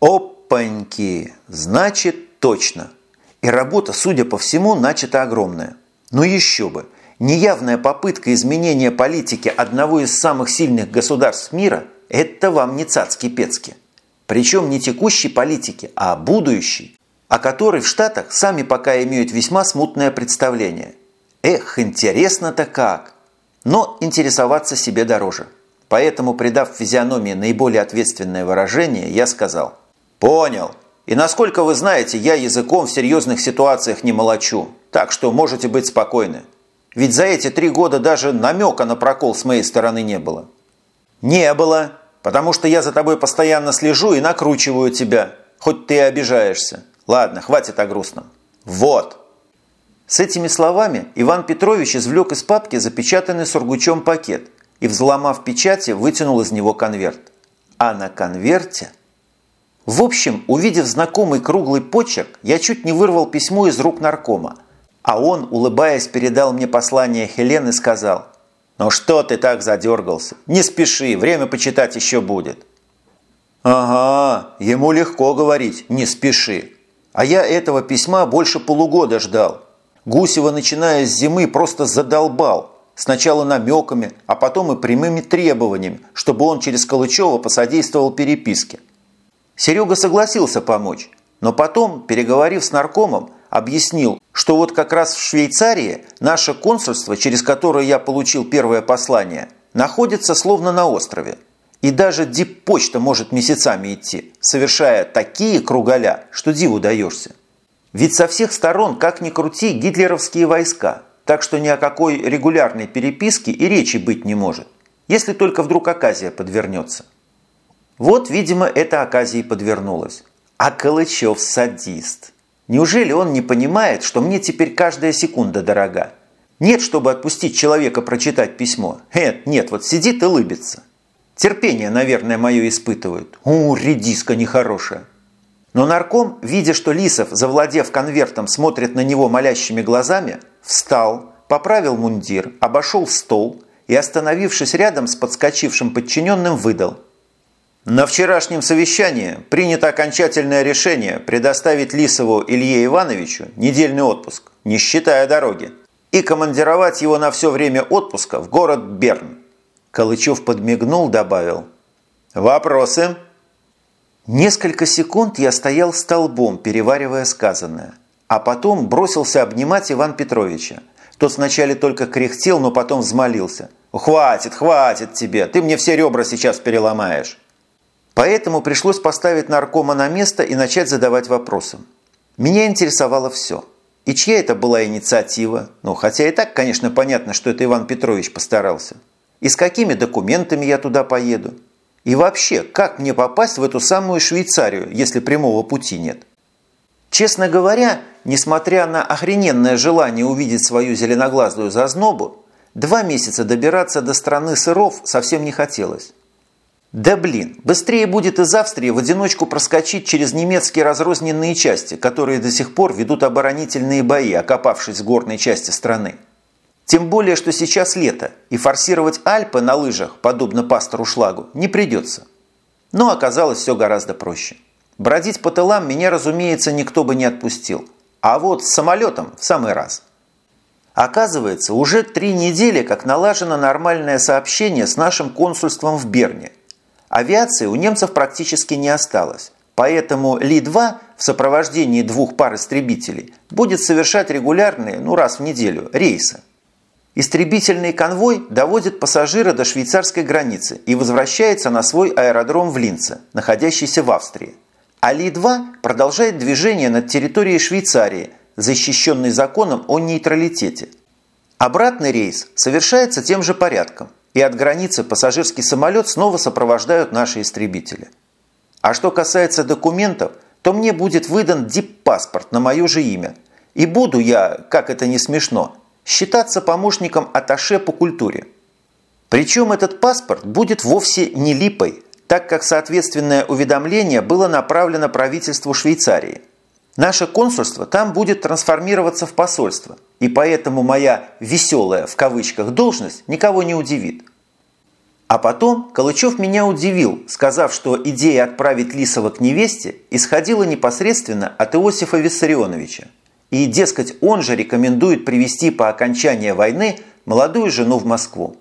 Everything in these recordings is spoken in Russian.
Опаньки! Значит, точно. И работа, судя по всему, начата огромная. Но еще бы! Неявная попытка изменения политики одного из самых сильных государств мира – это вам не цацки-пецки. Причем не текущей политики, а будущей, о которой в Штатах сами пока имеют весьма смутное представление. Эх, интересно-то как! Но интересоваться себе дороже. Поэтому, придав физиономии наиболее ответственное выражение, я сказал «Понял. И насколько вы знаете, я языком в серьезных ситуациях не молочу, так что можете быть спокойны. Ведь за эти три года даже намека на прокол с моей стороны не было. Не было, потому что я за тобой постоянно слежу и накручиваю тебя, хоть ты и обижаешься. Ладно, хватит о грустном. Вот. С этими словами Иван Петрович извлек из папки запечатанный сургучом пакет и, взломав печати, вытянул из него конверт. А на конверте... В общем, увидев знакомый круглый почерк, я чуть не вырвал письмо из рук наркома – а он, улыбаясь, передал мне послание Хелен и сказал, «Ну что ты так задергался? Не спеши, время почитать еще будет». «Ага, ему легко говорить, не спеши. А я этого письма больше полугода ждал. Гусева, начиная с зимы, просто задолбал. Сначала намеками, а потом и прямыми требованиями, чтобы он через Калычева посодействовал переписке. Серега согласился помочь, но потом, переговорив с наркомом, объяснил, что вот как раз в Швейцарии наше консульство, через которое я получил первое послание, находится словно на острове. И даже диппочта может месяцами идти, совершая такие кругаля, что диву даешься. Ведь со всех сторон, как ни крути, гитлеровские войска, так что ни о какой регулярной переписке и речи быть не может, если только вдруг оказия подвернется. Вот, видимо, эта оказия и подвернулась. А Калычев садист – Неужели он не понимает, что мне теперь каждая секунда дорога? Нет, чтобы отпустить человека прочитать письмо. Нет, нет, вот сидит и лыбится. Терпение, наверное, мое испытывают. У, редиска нехорошая. Но нарком, видя, что Лисов, завладев конвертом, смотрит на него молящими глазами, встал, поправил мундир, обошел стол и, остановившись рядом с подскочившим подчиненным, выдал – на вчерашнем совещании принято окончательное решение предоставить Лисову Илье Ивановичу недельный отпуск, не считая дороги, и командировать его на все время отпуска в город Берн. Калычев подмигнул, добавил. «Вопросы?» Несколько секунд я стоял столбом, переваривая сказанное, а потом бросился обнимать Иван Петровича. Тот сначала только кряхтел, но потом взмолился. «Хватит, хватит тебе, ты мне все ребра сейчас переломаешь». Поэтому пришлось поставить наркома на место и начать задавать вопросы. Меня интересовало все. И чья это была инициатива? Ну, хотя и так, конечно, понятно, что это Иван Петрович постарался. И с какими документами я туда поеду? И вообще, как мне попасть в эту самую Швейцарию, если прямого пути нет? Честно говоря, несмотря на охрененное желание увидеть свою зеленоглазую зазнобу, два месяца добираться до страны сыров совсем не хотелось. Да блин, быстрее будет из Австрии в одиночку проскочить через немецкие разрозненные части, которые до сих пор ведут оборонительные бои, окопавшись в горной части страны. Тем более, что сейчас лето, и форсировать Альпы на лыжах, подобно пастору Шлагу, не придется. Но оказалось все гораздо проще. Бродить по тылам меня, разумеется, никто бы не отпустил. А вот с самолетом в самый раз. Оказывается, уже три недели как налажено нормальное сообщение с нашим консульством в Берне – Авиации у немцев практически не осталось, поэтому Ли-2 в сопровождении двух пар истребителей будет совершать регулярные, ну раз в неделю, рейсы. Истребительный конвой доводит пассажира до швейцарской границы и возвращается на свой аэродром в Линце, находящийся в Австрии. А Ли-2 продолжает движение над территорией Швейцарии, защищенной законом о нейтралитете. Обратный рейс совершается тем же порядком и от границы пассажирский самолет снова сопровождают наши истребители. А что касается документов, то мне будет выдан дип-паспорт на мое же имя. И буду я, как это не смешно, считаться помощником аташе по культуре. Причем этот паспорт будет вовсе не липой, так как соответственное уведомление было направлено правительству Швейцарии. Наше консульство там будет трансформироваться в посольство – и поэтому моя «веселая» в кавычках должность никого не удивит. А потом Калычев меня удивил, сказав, что идея отправить Лисова к невесте исходила непосредственно от Иосифа Виссарионовича. И, дескать, он же рекомендует привести по окончании войны молодую жену в Москву.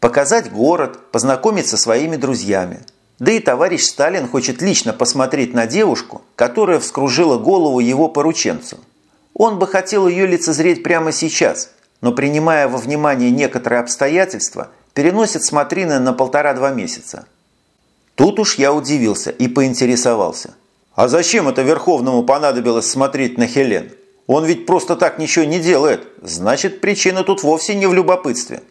Показать город, познакомиться со своими друзьями. Да и товарищ Сталин хочет лично посмотреть на девушку, которая вскружила голову его порученцу. Он бы хотел ее лицезреть прямо сейчас, но принимая во внимание некоторые обстоятельства – переносит смотрины на полтора-два месяца. Тут уж я удивился и поинтересовался. А зачем это Верховному понадобилось смотреть на Хелен? Он ведь просто так ничего не делает. Значит, причина тут вовсе не в любопытстве.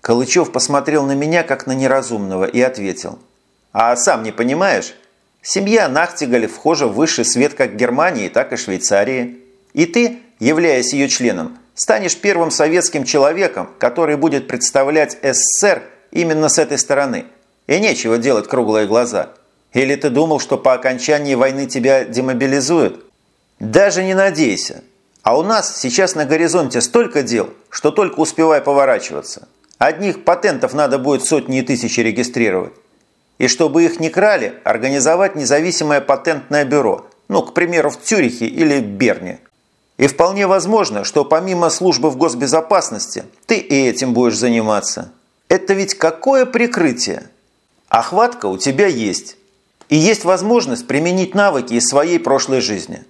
Калычев посмотрел на меня, как на неразумного, и ответил. А сам не понимаешь? Семья Нахтигаль вхожа в высший свет как Германии, так и Швейцарии. И ты, являясь ее членом, станешь первым советским человеком, который будет представлять СССР именно с этой стороны. И нечего делать круглые глаза. Или ты думал, что по окончании войны тебя демобилизуют? Даже не надейся. А у нас сейчас на горизонте столько дел, что только успевай поворачиваться. Одних патентов надо будет сотни и тысячи регистрировать. И чтобы их не крали, организовать независимое патентное бюро, ну, к примеру, в Цюрихе или Берне – и вполне возможно, что помимо службы в госбезопасности, ты и этим будешь заниматься. Это ведь какое прикрытие? Охватка у тебя есть. И есть возможность применить навыки из своей прошлой жизни.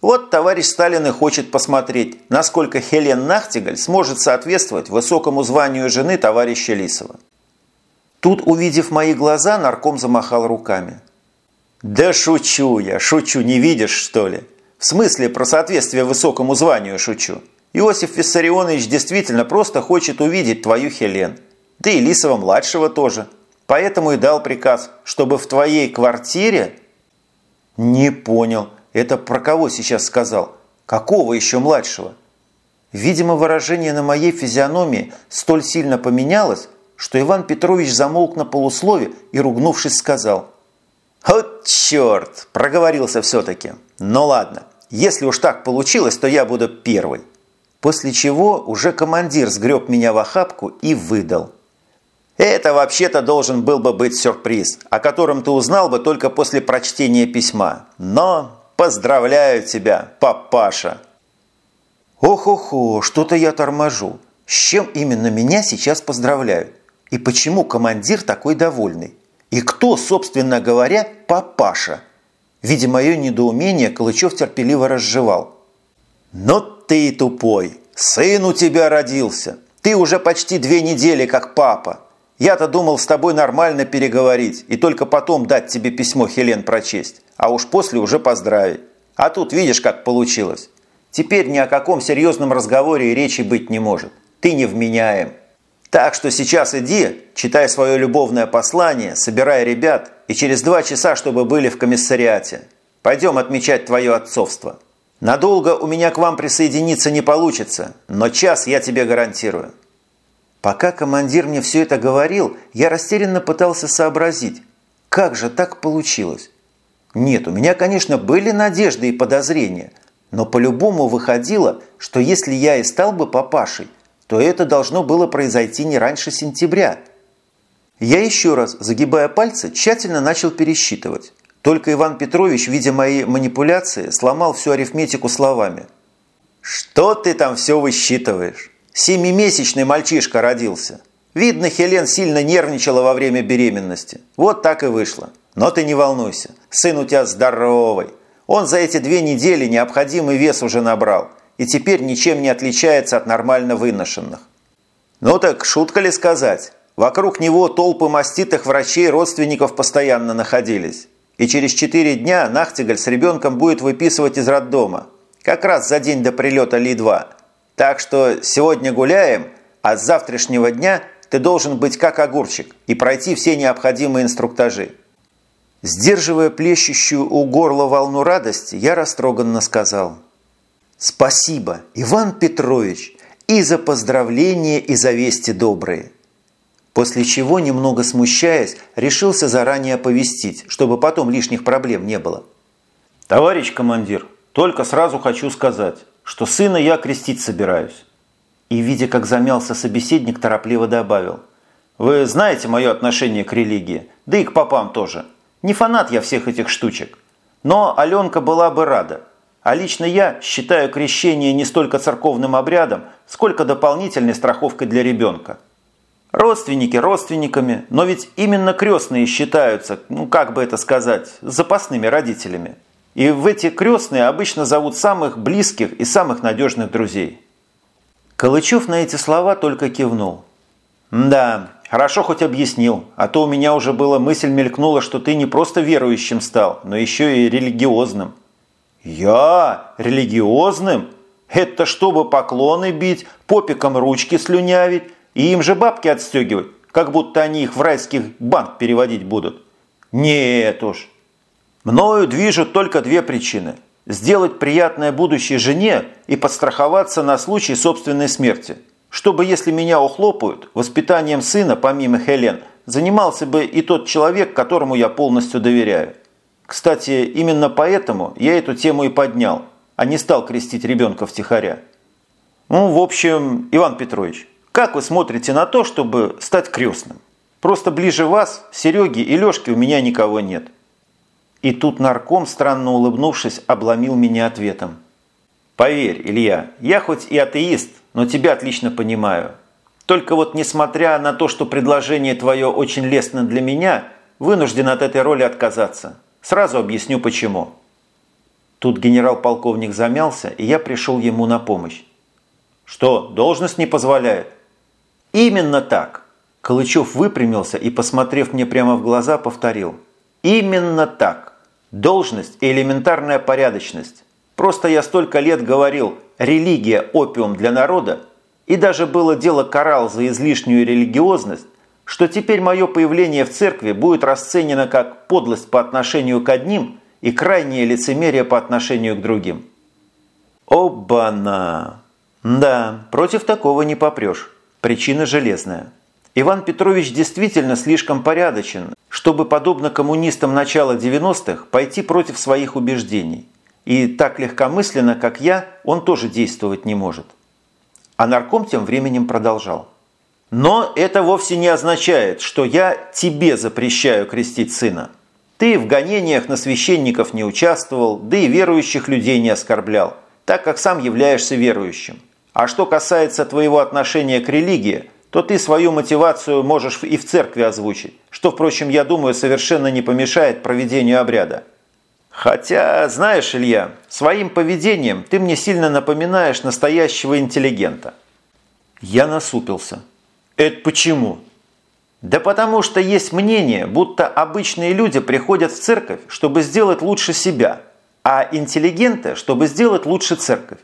Вот товарищ Сталин и хочет посмотреть, насколько Хелен Нахтигаль сможет соответствовать высокому званию жены товарища Лисова. Тут, увидев мои глаза, нарком замахал руками. «Да шучу я, шучу, не видишь, что ли? В смысле про соответствие высокому званию шучу. Иосиф Виссарионович действительно просто хочет увидеть твою Хелен. Да и Лисова-младшего тоже. Поэтому и дал приказ, чтобы в твоей квартире... Не понял. Это про кого сейчас сказал? Какого еще младшего? Видимо, выражение на моей физиономии столь сильно поменялось, что Иван Петрович замолк на полуслове и, ругнувшись, сказал. «Вот черт!» – проговорился все-таки. «Ну ладно, если уж так получилось, то я буду первый. После чего уже командир сгреб меня в охапку и выдал. Это вообще-то должен был бы быть сюрприз, о котором ты узнал бы только после прочтения письма. Но поздравляю тебя, папаша. Ох-охо, что-то я торможу. С чем именно меня сейчас поздравляют? И почему командир такой довольный? И кто, собственно говоря, папаша? Видя мое недоумение, Калычев терпеливо разжевал. «Но ты и тупой! Сын у тебя родился! Ты уже почти две недели как папа! Я-то думал с тобой нормально переговорить и только потом дать тебе письмо Хелен прочесть, а уж после уже поздравить. А тут видишь, как получилось. Теперь ни о каком серьезном разговоре и речи быть не может. Ты невменяем. Так что сейчас иди, читай свое любовное послание, собирай ребят и через два часа, чтобы были в комиссариате. Пойдем отмечать твое отцовство. Надолго у меня к вам присоединиться не получится, но час я тебе гарантирую». Пока командир мне все это говорил, я растерянно пытался сообразить, как же так получилось. Нет, у меня, конечно, были надежды и подозрения, но по-любому выходило, что если я и стал бы папашей, то это должно было произойти не раньше сентября. Я еще раз, загибая пальцы, тщательно начал пересчитывать. Только Иван Петрович, видя мои манипуляции, сломал всю арифметику словами. «Что ты там все высчитываешь? Семимесячный мальчишка родился. Видно, Хелен сильно нервничала во время беременности. Вот так и вышло. Но ты не волнуйся, сын у тебя здоровый. Он за эти две недели необходимый вес уже набрал и теперь ничем не отличается от нормально выношенных. Ну так шутка ли сказать? Вокруг него толпы маститых врачей родственников постоянно находились. И через четыре дня Нахтигаль с ребенком будет выписывать из роддома. Как раз за день до прилета Ли-2. Так что сегодня гуляем, а с завтрашнего дня ты должен быть как огурчик и пройти все необходимые инструктажи. Сдерживая плещущую у горла волну радости, я растроганно сказал – Спасибо, Иван Петрович, и за поздравления, и за вести добрые. После чего, немного смущаясь, решился заранее оповестить, чтобы потом лишних проблем не было. «Товарищ командир, только сразу хочу сказать, что сына я крестить собираюсь». И, видя, как замялся собеседник, торопливо добавил. Вы знаете мое отношение к религии, да и к попам тоже. Не фанат я всех этих штучек. Но Аленка была бы рада. А лично я считаю крещение не столько церковным обрядом, сколько дополнительной страховкой для ребенка. Родственники родственниками, но ведь именно крестные считаются, ну как бы это сказать, запасными родителями. И в эти крестные обычно зовут самых близких и самых надежных друзей. Калычев на эти слова только кивнул. «Да, хорошо хоть объяснил, а то у меня уже была мысль мелькнула, что ты не просто верующим стал, но еще и религиозным». «Я? Религиозным? Это чтобы поклоны бить, попиком ручки слюнявить и им же бабки отстегивать, как будто они их в райский банк переводить будут? Нет уж. Мною движут только две причины. Сделать приятное будущей жене и подстраховаться на случай собственной смерти. Чтобы, если меня ухлопают, воспитанием сына, помимо Хелен, занимался бы и тот человек, которому я полностью доверяю. Кстати, именно поэтому я эту тему и поднял, а не стал крестить ребенка втихаря. Ну, в общем, Иван Петрович, как вы смотрите на то, чтобы стать крестным? Просто ближе вас, Сереги и Лешки у меня никого нет. И тут нарком, странно улыбнувшись, обломил меня ответом. Поверь, Илья, я хоть и атеист, но тебя отлично понимаю. Только вот несмотря на то, что предложение твое очень лестно для меня, вынужден от этой роли отказаться. Сразу объясню почему. Тут генерал-полковник замялся, и я пришел ему на помощь. Что, должность не позволяет? Именно так. Калычев выпрямился и, посмотрев мне прямо в глаза, повторил. Именно так. Должность и элементарная порядочность. Просто я столько лет говорил «религия – опиум для народа», и даже было дело карал за излишнюю религиозность, что теперь мое появление в церкви будет расценено как подлость по отношению к одним и крайнее лицемерие по отношению к другим. Оба-на! Да, против такого не попрешь. Причина железная. Иван Петрович действительно слишком порядочен, чтобы, подобно коммунистам начала 90-х, пойти против своих убеждений. И так легкомысленно, как я, он тоже действовать не может. А нарком тем временем продолжал. Но это вовсе не означает, что я тебе запрещаю крестить сына. Ты в гонениях на священников не участвовал, да и верующих людей не оскорблял, так как сам являешься верующим. А что касается твоего отношения к религии, то ты свою мотивацию можешь и в церкви озвучить, что, впрочем, я думаю, совершенно не помешает проведению обряда. Хотя, знаешь, Илья, своим поведением ты мне сильно напоминаешь настоящего интеллигента. Я насупился. Это почему? Да потому что есть мнение, будто обычные люди приходят в церковь, чтобы сделать лучше себя, а интеллигенты, чтобы сделать лучше церковь.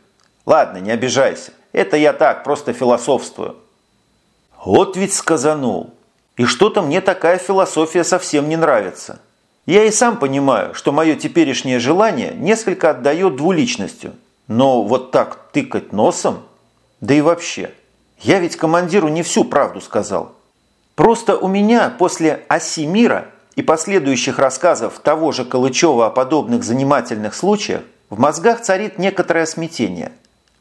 Ладно, не обижайся. Это я так, просто философствую. Вот ведь сказанул. И что-то мне такая философия совсем не нравится. Я и сам понимаю, что мое теперешнее желание несколько отдает двуличностью. Но вот так тыкать носом? Да и вообще – я ведь командиру не всю правду сказал. Просто у меня после «Оси мира» и последующих рассказов того же Калычева о подобных занимательных случаях в мозгах царит некоторое смятение.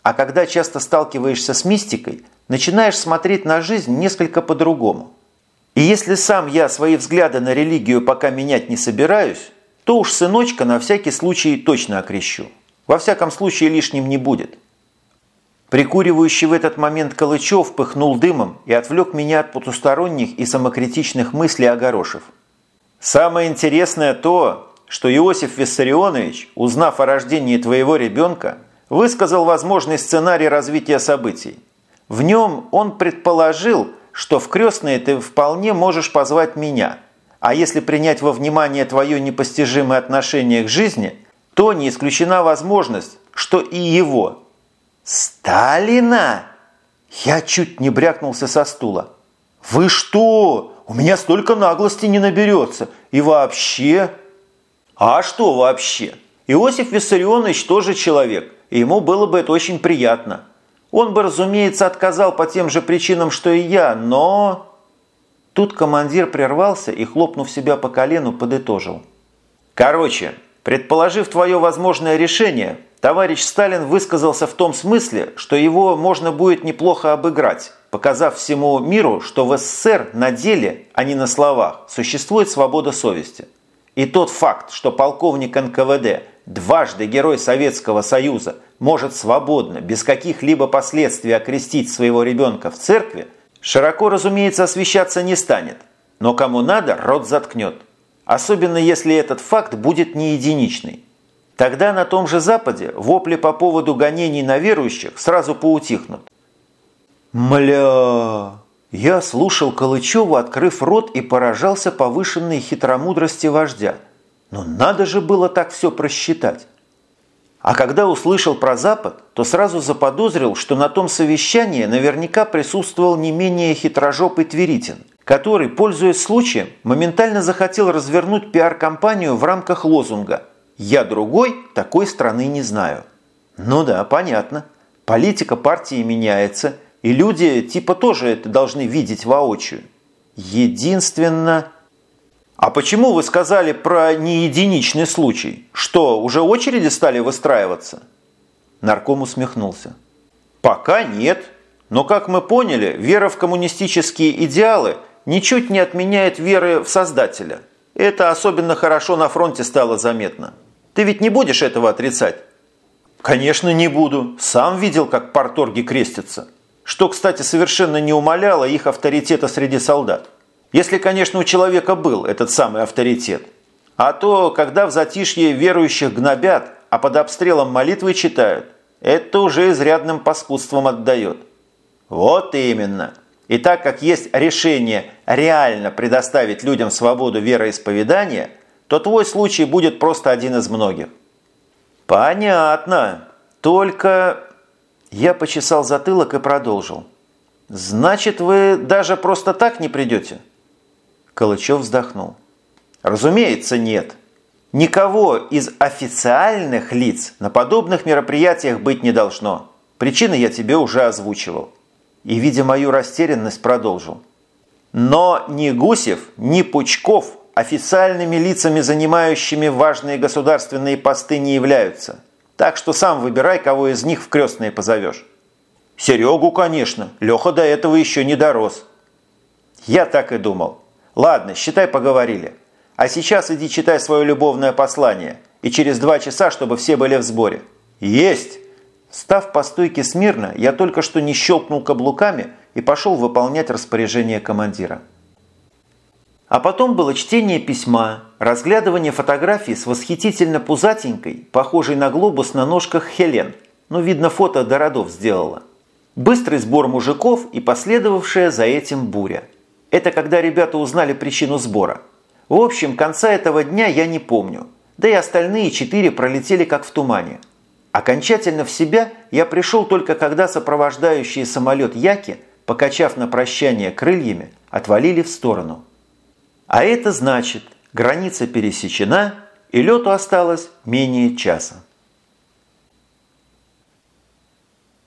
А когда часто сталкиваешься с мистикой, начинаешь смотреть на жизнь несколько по-другому. И если сам я свои взгляды на религию пока менять не собираюсь, то уж сыночка на всякий случай точно окрещу. Во всяком случае лишним не будет. Прикуривающий в этот момент Калычев пыхнул дымом и отвлек меня от потусторонних и самокритичных мыслей Огорошев. «Самое интересное то, что Иосиф Виссарионович, узнав о рождении твоего ребенка, высказал возможный сценарий развития событий. В нем он предположил, что в крестные ты вполне можешь позвать меня, а если принять во внимание твое непостижимое отношение к жизни, то не исключена возможность, что и его – «Сталина?» Я чуть не брякнулся со стула. «Вы что? У меня столько наглости не наберется. И вообще...» «А что вообще? Иосиф Виссарионович тоже человек, и ему было бы это очень приятно. Он бы, разумеется, отказал по тем же причинам, что и я, но...» Тут командир прервался и, хлопнув себя по колену, подытожил. «Короче, предположив твое возможное решение, Товарищ Сталин высказался в том смысле, что его можно будет неплохо обыграть, показав всему миру, что в СССР на деле, а не на словах, существует свобода совести. И тот факт, что полковник НКВД, дважды герой Советского Союза, может свободно, без каких-либо последствий окрестить своего ребенка в церкви, широко, разумеется, освещаться не станет. Но кому надо, рот заткнет. Особенно если этот факт будет не единичный. Тогда на том же Западе вопли по поводу гонений на верующих сразу поутихнут. Мля! Я слушал Калычева, открыв рот и поражался повышенной хитромудрости вождя. Но надо же было так все просчитать. А когда услышал про Запад, то сразу заподозрил, что на том совещании наверняка присутствовал не менее хитрожопый Тверитин, который, пользуясь случаем, моментально захотел развернуть пиар-компанию в рамках лозунга «Я другой, такой страны не знаю». Ну да, понятно. Политика партии меняется – и люди типа тоже это должны видеть воочию. Единственно... А почему вы сказали про неединичный случай? Что, уже очереди стали выстраиваться? Нарком усмехнулся. Пока нет. Но, как мы поняли, вера в коммунистические идеалы ничуть не отменяет веры в Создателя. Это особенно хорошо на фронте стало заметно. Ты ведь не будешь этого отрицать? Конечно, не буду. Сам видел, как порторги крестятся что, кстати, совершенно не умаляло их авторитета среди солдат. Если, конечно, у человека был этот самый авторитет. А то, когда в затишье верующих гнобят, а под обстрелом молитвы читают, это уже изрядным паскудством отдает. Вот именно. И так как есть решение реально предоставить людям свободу вероисповедания, то твой случай будет просто один из многих. Понятно. Только я почесал затылок и продолжил. «Значит, вы даже просто так не придете?» Калычев вздохнул. «Разумеется, нет. Никого из официальных лиц на подобных мероприятиях быть не должно. Причины я тебе уже озвучивал». И, видя мою растерянность, продолжил. «Но ни Гусев, ни Пучков официальными лицами, занимающими важные государственные посты, не являются. Так что сам выбирай, кого из них в крестные позовешь. Серегу, конечно. Леха до этого еще не дорос. Я так и думал. Ладно, считай, поговорили. А сейчас иди читай свое любовное послание. И через два часа, чтобы все были в сборе. Есть! Став по стойке смирно, я только что не щелкнул каблуками и пошел выполнять распоряжение командира. А потом было чтение письма, разглядывание фотографий с восхитительно пузатенькой, похожей на глобус на ножках Хелен, ну, видно, фото до родов сделала. Быстрый сбор мужиков и последовавшая за этим буря. Это когда ребята узнали причину сбора. В общем, конца этого дня я не помню. Да и остальные четыре пролетели как в тумане. Окончательно в себя я пришел только когда сопровождающие самолет Яки, покачав на прощание крыльями, отвалили в сторону. А это значит, граница пересечена и лету осталось менее часа.